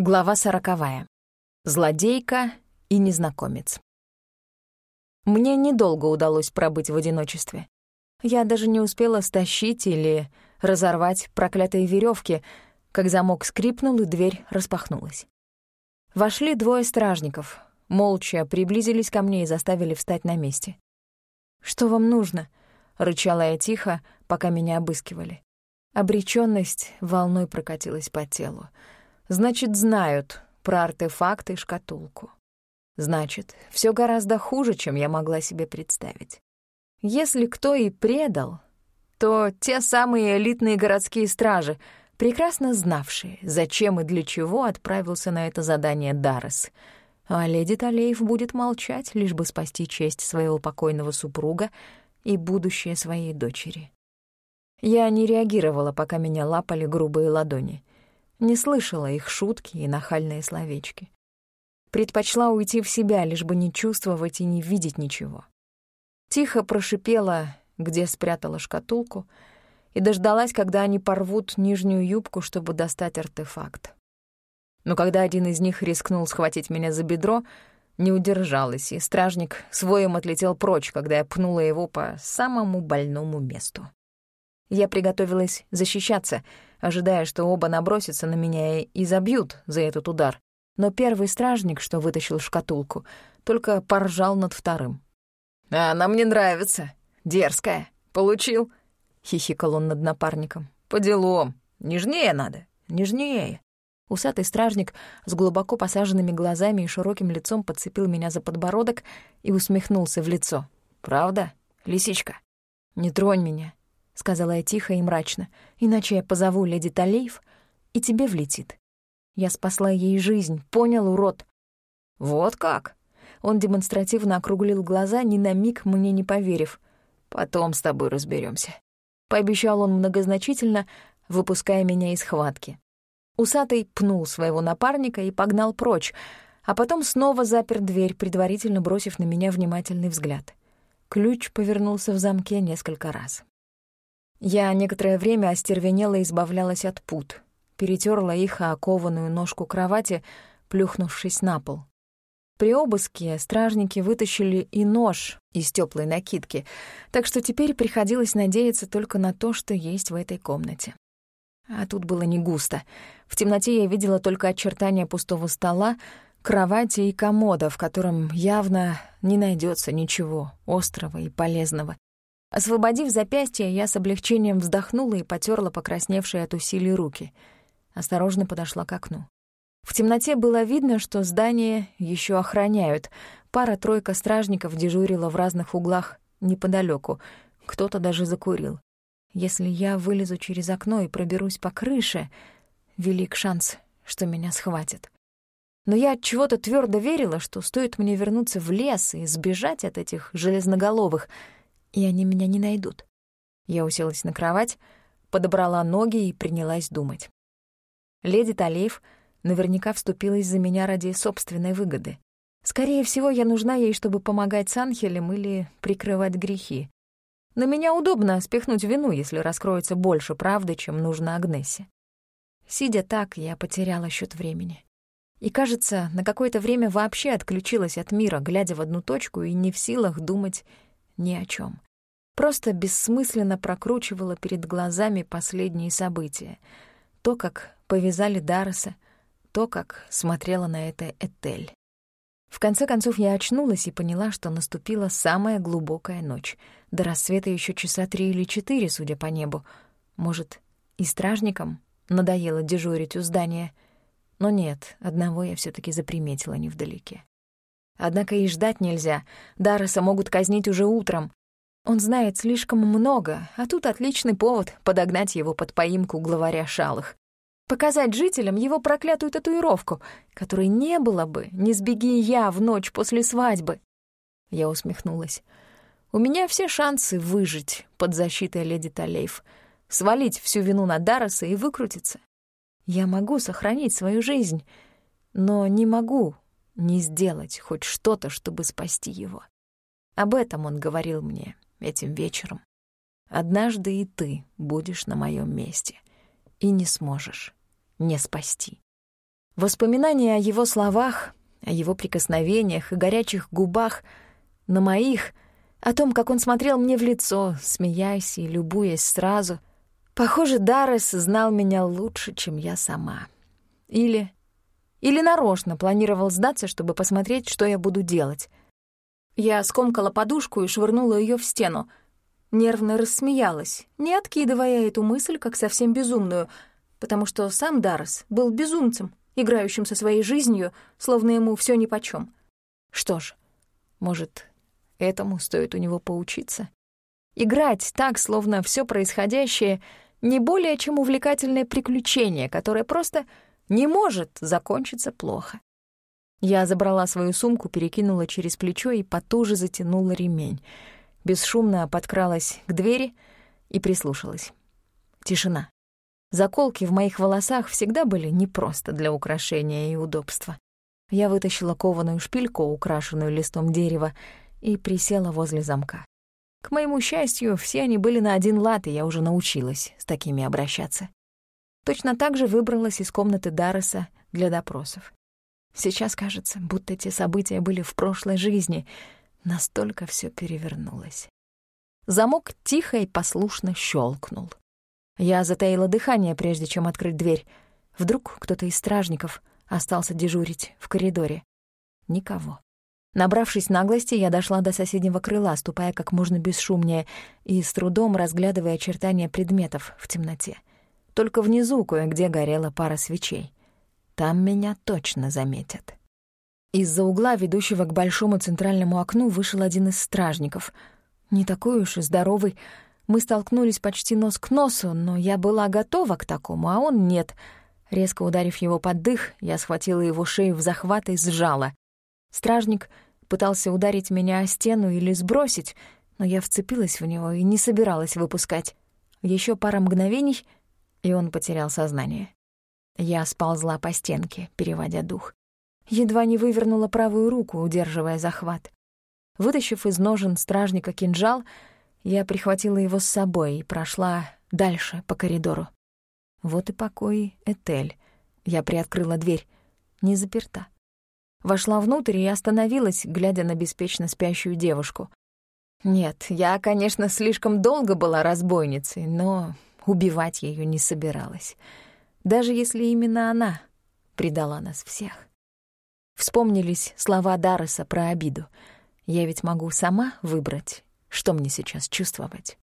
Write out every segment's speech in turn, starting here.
Глава сороковая. Злодейка и незнакомец. Мне недолго удалось пробыть в одиночестве. Я даже не успела стащить или разорвать проклятые веревки, как замок скрипнул и дверь распахнулась. Вошли двое стражников, молча приблизились ко мне и заставили встать на месте. «Что вам нужно?» — рычала я тихо, пока меня обыскивали. Обречённость волной прокатилась по телу. Значит, знают про артефакты и шкатулку. Значит, все гораздо хуже, чем я могла себе представить. Если кто и предал, то те самые элитные городские стражи, прекрасно знавшие, зачем и для чего отправился на это задание Даррес. А леди Талеев будет молчать, лишь бы спасти честь своего покойного супруга и будущее своей дочери. Я не реагировала, пока меня лапали грубые ладони не слышала их шутки и нахальные словечки. Предпочла уйти в себя, лишь бы не чувствовать и не видеть ничего. Тихо прошипела, где спрятала шкатулку, и дождалась, когда они порвут нижнюю юбку, чтобы достать артефакт. Но когда один из них рискнул схватить меня за бедро, не удержалась, и стражник своим отлетел прочь, когда я пнула его по самому больному месту. Я приготовилась защищаться — ожидая, что оба набросятся на меня и забьют за этот удар. Но первый стражник, что вытащил шкатулку, только поржал над вторым. «А она мне нравится. Дерзкая. Получил?» — хихикал он над напарником. «По делам. Нежнее надо. Нежнее». Усатый стражник с глубоко посаженными глазами и широким лицом подцепил меня за подбородок и усмехнулся в лицо. «Правда, лисичка? Не тронь меня сказала я тихо и мрачно, иначе я позову леди Талеев, и тебе влетит. Я спасла ей жизнь, понял, урод? Вот как? Он демонстративно округлил глаза, ни на миг мне не поверив. Потом с тобой разберемся. Пообещал он многозначительно, выпуская меня из хватки. Усатый пнул своего напарника и погнал прочь, а потом снова запер дверь, предварительно бросив на меня внимательный взгляд. Ключ повернулся в замке несколько раз. Я некоторое время остервенела избавлялась от пут, перетерла их о окованную ножку кровати, плюхнувшись на пол. При обыске стражники вытащили и нож из теплой накидки, так что теперь приходилось надеяться только на то, что есть в этой комнате. А тут было не густо. В темноте я видела только очертания пустого стола, кровати и комода, в котором явно не найдется ничего острого и полезного. Освободив запястье, я с облегчением вздохнула и потерла покрасневшие от усилий руки. Осторожно подошла к окну. В темноте было видно, что здание еще охраняют. Пара-тройка стражников дежурила в разных углах неподалеку. Кто-то даже закурил. Если я вылезу через окно и проберусь по крыше, велик шанс, что меня схватят. Но я от чего-то твердо верила, что стоит мне вернуться в лес и сбежать от этих железноголовых — и они меня не найдут. Я уселась на кровать, подобрала ноги и принялась думать. Леди Талеев наверняка вступилась за меня ради собственной выгоды. Скорее всего, я нужна ей, чтобы помогать с Анхелем или прикрывать грехи. На меня удобно спихнуть вину, если раскроется больше правды, чем нужно Агнессе. Сидя так, я потеряла счет времени. И, кажется, на какое-то время вообще отключилась от мира, глядя в одну точку и не в силах думать ни о чем. Просто бессмысленно прокручивала перед глазами последние события. То, как повязали Дарреса, то, как смотрела на это Этель. В конце концов я очнулась и поняла, что наступила самая глубокая ночь. До рассвета еще часа три или четыре, судя по небу. Может, и стражникам надоело дежурить у здания. Но нет, одного я все таки заприметила невдалеке. Однако и ждать нельзя. Дарреса могут казнить уже утром. Он знает слишком много, а тут отличный повод подогнать его под поимку главаря Шалых. Показать жителям его проклятую татуировку, которой не было бы, не сбеги я в ночь после свадьбы. Я усмехнулась. У меня все шансы выжить под защитой леди Талейф, свалить всю вину на Дарреса и выкрутиться. Я могу сохранить свою жизнь, но не могу не сделать хоть что-то, чтобы спасти его. Об этом он говорил мне этим вечером. Однажды и ты будешь на моем месте и не сможешь не спасти. Воспоминания о его словах, о его прикосновениях и горячих губах на моих, о том, как он смотрел мне в лицо, смеясь и любуясь сразу. Похоже, Даррес знал меня лучше, чем я сама. Или... Или нарочно планировал сдаться, чтобы посмотреть, что я буду делать. Я скомкала подушку и швырнула ее в стену. Нервно рассмеялась, не откидывая эту мысль как совсем безумную, потому что сам Даррес был безумцем, играющим со своей жизнью, словно ему все нипочём. Что ж, может, этому стоит у него поучиться? Играть так, словно все происходящее не более чем увлекательное приключение, которое просто не может закончиться плохо. Я забрала свою сумку, перекинула через плечо и потуже затянула ремень. Бесшумно подкралась к двери и прислушалась. Тишина. Заколки в моих волосах всегда были не просто для украшения и удобства. Я вытащила кованую шпильку, украшенную листом дерева, и присела возле замка. К моему счастью, все они были на один лад, и я уже научилась с такими обращаться. Точно так же выбралась из комнаты Дарреса для допросов. Сейчас кажется, будто эти события были в прошлой жизни. Настолько все перевернулось. Замок тихо и послушно щелкнул. Я затаила дыхание, прежде чем открыть дверь. Вдруг кто-то из стражников остался дежурить в коридоре. Никого. Набравшись наглости, я дошла до соседнего крыла, ступая как можно бесшумнее и с трудом разглядывая очертания предметов в темноте. Только внизу кое-где горела пара свечей. Там меня точно заметят. Из-за угла, ведущего к большому центральному окну, вышел один из стражников. Не такой уж и здоровый, мы столкнулись почти нос к носу, но я была готова к такому, а он нет. Резко ударив его под дых, я схватила его шею в захват и сжала. Стражник пытался ударить меня о стену или сбросить, но я вцепилась в него и не собиралась выпускать. Еще пара мгновений, и он потерял сознание. Я сползла по стенке, переводя дух. Едва не вывернула правую руку, удерживая захват. Вытащив из ножен стражника кинжал, я прихватила его с собой и прошла дальше по коридору. Вот и покой Этель. Я приоткрыла дверь. Не заперта. Вошла внутрь и остановилась, глядя на беспечно спящую девушку. Нет, я, конечно, слишком долго была разбойницей, но убивать ее не собиралась. Даже если именно она предала нас всех. Вспомнились слова Дарреса про обиду. Я ведь могу сама выбрать, что мне сейчас чувствовать.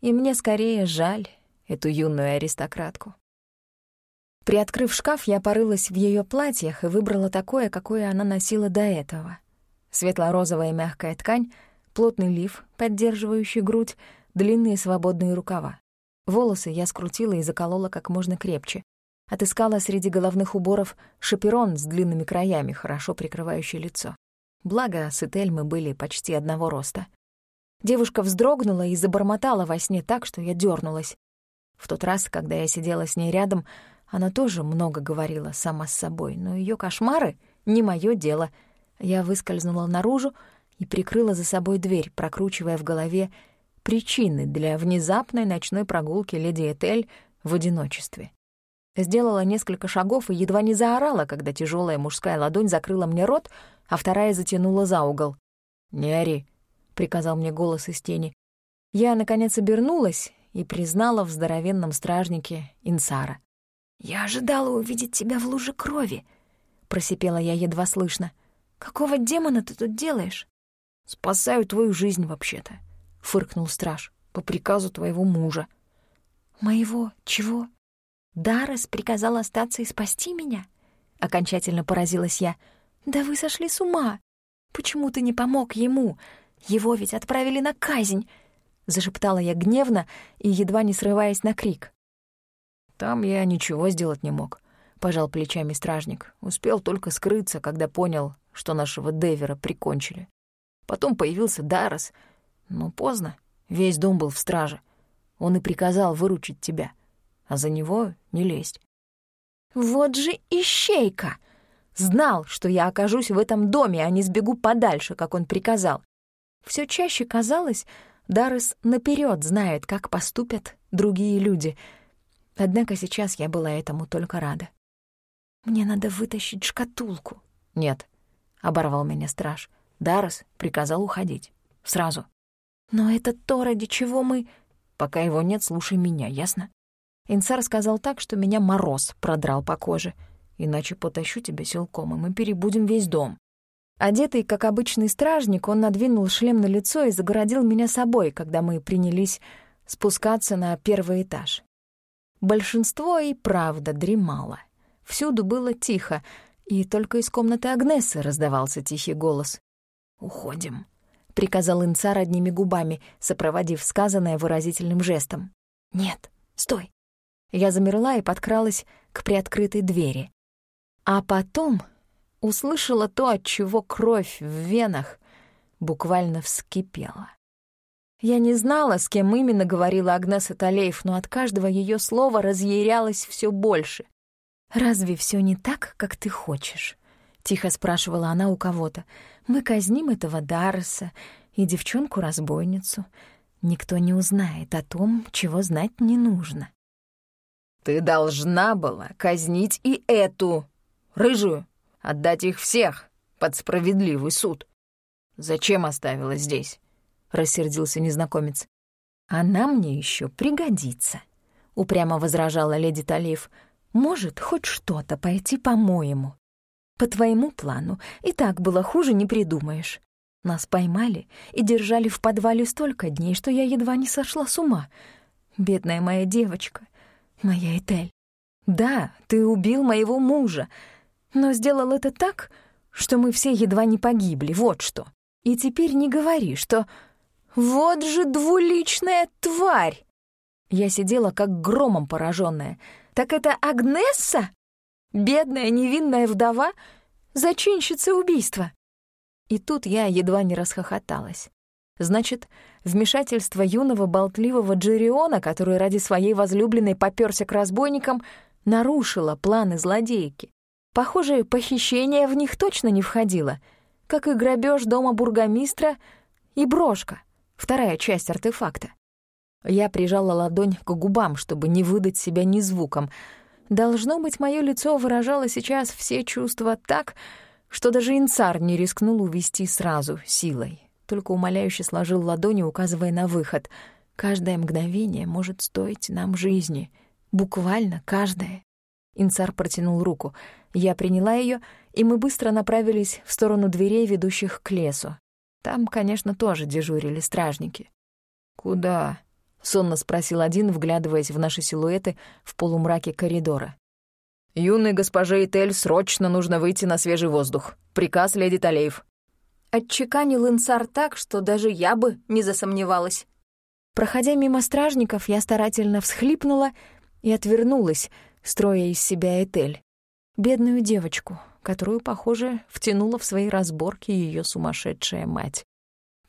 И мне скорее жаль эту юную аристократку. Приоткрыв шкаф, я порылась в ее платьях и выбрала такое, какое она носила до этого. Светло-розовая мягкая ткань, плотный лиф, поддерживающий грудь, длинные свободные рукава. Волосы я скрутила и заколола как можно крепче. Отыскала среди головных уборов шаперон с длинными краями, хорошо прикрывающий лицо. Благо, с Этель мы были почти одного роста. Девушка вздрогнула и забормотала во сне так, что я дернулась. В тот раз, когда я сидела с ней рядом, она тоже много говорила сама с собой, но ее кошмары — не мое дело. Я выскользнула наружу и прикрыла за собой дверь, прокручивая в голове причины для внезапной ночной прогулки леди Этель в одиночестве. Сделала несколько шагов и едва не заорала, когда тяжелая мужская ладонь закрыла мне рот, а вторая затянула за угол. «Не ори», приказал мне голос из тени. Я, наконец, обернулась и признала в здоровенном стражнике Инсара. «Я ожидала увидеть тебя в луже крови», — просипела я едва слышно. «Какого демона ты тут делаешь?» «Спасаю твою жизнь, вообще-то», — фыркнул страж, — «по приказу твоего мужа». «Моего чего?» «Даррес приказал остаться и спасти меня?» Окончательно поразилась я. «Да вы сошли с ума! Почему ты не помог ему? Его ведь отправили на казнь!» — зашептала я гневно и едва не срываясь на крик. «Там я ничего сделать не мог», — пожал плечами стражник. Успел только скрыться, когда понял, что нашего Девера прикончили. Потом появился Даррес, но поздно, весь дом был в страже. Он и приказал выручить тебя, а за него не лезть. «Вот же ищейка!» Знал, что я окажусь в этом доме, а не сбегу подальше, как он приказал. Все чаще казалось, Даррес наперед знает, как поступят другие люди. Однако сейчас я была этому только рада. Мне надо вытащить шкатулку. Нет, — оборвал меня страж. Дарос приказал уходить. Сразу. Но это то, ради чего мы... Пока его нет, слушай меня, ясно? Инсар сказал так, что меня мороз продрал по коже. Иначе потащу тебя силком, и мы перебудем весь дом. Одетый, как обычный стражник, он надвинул шлем на лицо и загородил меня собой, когда мы принялись спускаться на первый этаж. Большинство и правда дремало. Всюду было тихо, и только из комнаты Агнесы раздавался тихий голос. «Уходим», — приказал Инцар одними губами, сопроводив сказанное выразительным жестом. «Нет, стой». Я замерла и подкралась к приоткрытой двери. А потом услышала то, от чего кровь в венах буквально вскипела. Я не знала, с кем именно говорила Агнеса Талеев, но от каждого ее слова разъярялось все больше. «Разве все не так, как ты хочешь?» — тихо спрашивала она у кого-то. «Мы казним этого Дарреса и девчонку-разбойницу. Никто не узнает о том, чего знать не нужно». «Ты должна была казнить и эту, рыжую, отдать их всех под справедливый суд. Зачем оставила здесь?» — рассердился незнакомец. «Она мне еще пригодится», — упрямо возражала леди Талиев. Может хоть что-то пойти по-моему. По твоему плану и так было хуже не придумаешь. Нас поймали и держали в подвале столько дней, что я едва не сошла с ума. Бедная моя девочка, моя Этель. Да, ты убил моего мужа, но сделал это так, что мы все едва не погибли, вот что. И теперь не говори, что «Вот же двуличная тварь!» Я сидела как громом пораженная. Так это Агнесса? Бедная невинная вдова? Зачинщица убийства? И тут я едва не расхохоталась. Значит, вмешательство юного болтливого Джериона, который ради своей возлюбленной попёрся к разбойникам, нарушило планы злодейки. Похоже, похищение в них точно не входило, как и грабеж дома бургомистра и брошка, вторая часть артефакта. Я прижала ладонь к губам, чтобы не выдать себя ни звуком. Должно быть, мое лицо выражало сейчас все чувства так, что даже инцар не рискнул увести сразу, силой. Только умоляюще сложил ладони, указывая на выход. Каждое мгновение может стоить нам жизни. Буквально каждое. Инцар протянул руку. Я приняла ее, и мы быстро направились в сторону дверей, ведущих к лесу. Там, конечно, тоже дежурили стражники. «Куда?» — сонно спросил один, вглядываясь в наши силуэты в полумраке коридора. «Юной госпоже Этель срочно нужно выйти на свежий воздух. Приказ леди Талеев». Отчеканил инсар так, что даже я бы не засомневалась. Проходя мимо стражников, я старательно всхлипнула и отвернулась, строя из себя Этель. Бедную девочку, которую, похоже, втянула в свои разборки ее сумасшедшая мать.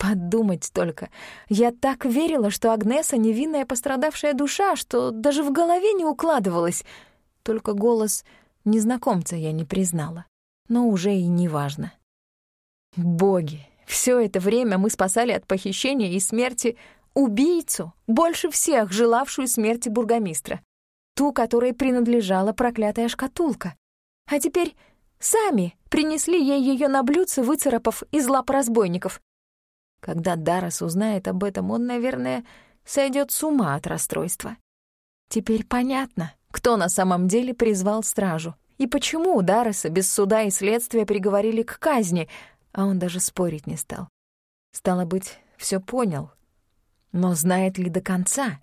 Подумать только. Я так верила, что Агнеса — невинная пострадавшая душа, что даже в голове не укладывалось. Только голос незнакомца я не признала. Но уже и не важно. Боги, все это время мы спасали от похищения и смерти убийцу, больше всех желавшую смерти бургомистра. Ту, которой принадлежала проклятая шкатулка. А теперь сами принесли ей ее на блюдце, выцарапав из лап разбойников. Когда Даррес узнает об этом, он, наверное, сойдет с ума от расстройства. Теперь понятно, кто на самом деле призвал стражу и почему Дарреса без суда и следствия приговорили к казни, а он даже спорить не стал. Стало быть, все понял. Но знает ли до конца?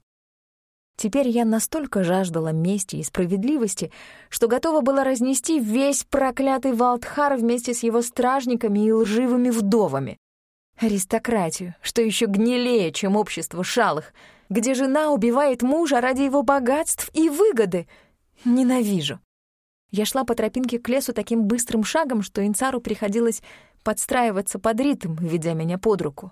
Теперь я настолько жаждала мести и справедливости, что готова была разнести весь проклятый Валтхар вместе с его стражниками и лживыми вдовами. Аристократию, что еще гнилее, чем общество шалых, где жена убивает мужа ради его богатств и выгоды. Ненавижу. Я шла по тропинке к лесу таким быстрым шагом, что Инцару приходилось подстраиваться под ритм, ведя меня под руку.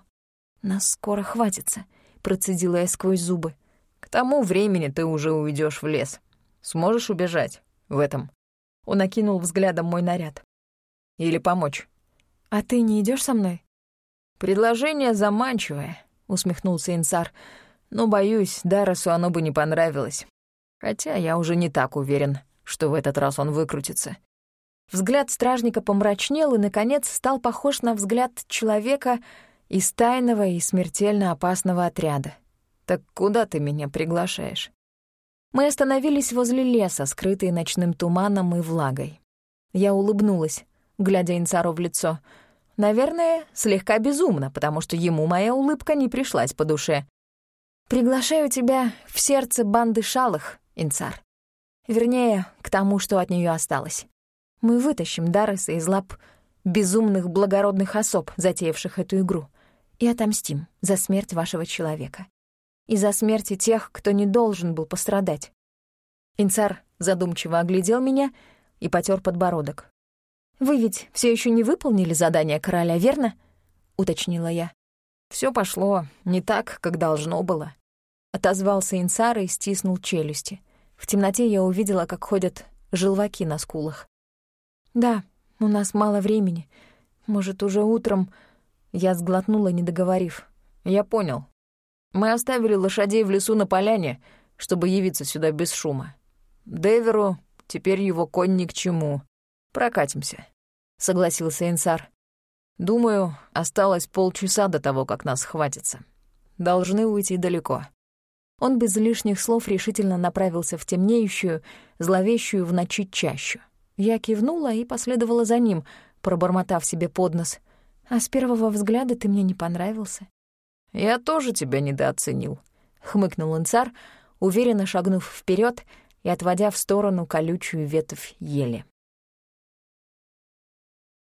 «Нас скоро хватится», — процедила я сквозь зубы. «К тому времени ты уже уйдешь в лес. Сможешь убежать в этом?» Он окинул взглядом мой наряд. «Или помочь?» «А ты не идешь со мной?» «Предложение заманчивое», — усмехнулся Инсар. «Но, боюсь, Даросу оно бы не понравилось. Хотя я уже не так уверен, что в этот раз он выкрутится. Взгляд стражника помрачнел и, наконец, стал похож на взгляд человека из тайного и смертельно опасного отряда. «Так куда ты меня приглашаешь?» Мы остановились возле леса, скрытый ночным туманом и влагой. Я улыбнулась, глядя Инцару в лицо. Наверное, слегка безумно, потому что ему моя улыбка не пришлась по душе. «Приглашаю тебя в сердце банды шалых, Инцар. Вернее, к тому, что от нее осталось. Мы вытащим Дарреса из лап безумных благородных особ, затеявших эту игру, и отомстим за смерть вашего человека. И за смерти тех, кто не должен был пострадать. Инцар задумчиво оглядел меня и потер подбородок. «Вы ведь все еще не выполнили задание короля, верно?» — уточнила я. Все пошло не так, как должно было», — отозвался Инцар и стиснул челюсти. В темноте я увидела, как ходят желваки на скулах. «Да, у нас мало времени. Может, уже утром...» Я сглотнула, не договорив. «Я понял. Мы оставили лошадей в лесу на поляне, чтобы явиться сюда без шума. Деверу теперь его конь ни к чему. Прокатимся», — согласился Инсар. «Думаю, осталось полчаса до того, как нас хватится. Должны уйти далеко». Он без лишних слов решительно направился в темнеющую, зловещую в ночи чащу. Я кивнула и последовала за ним, пробормотав себе под нос. «А с первого взгляда ты мне не понравился». «Я тоже тебя недооценил», — хмыкнул Инцар, уверенно шагнув вперед и отводя в сторону колючую ветвь ели.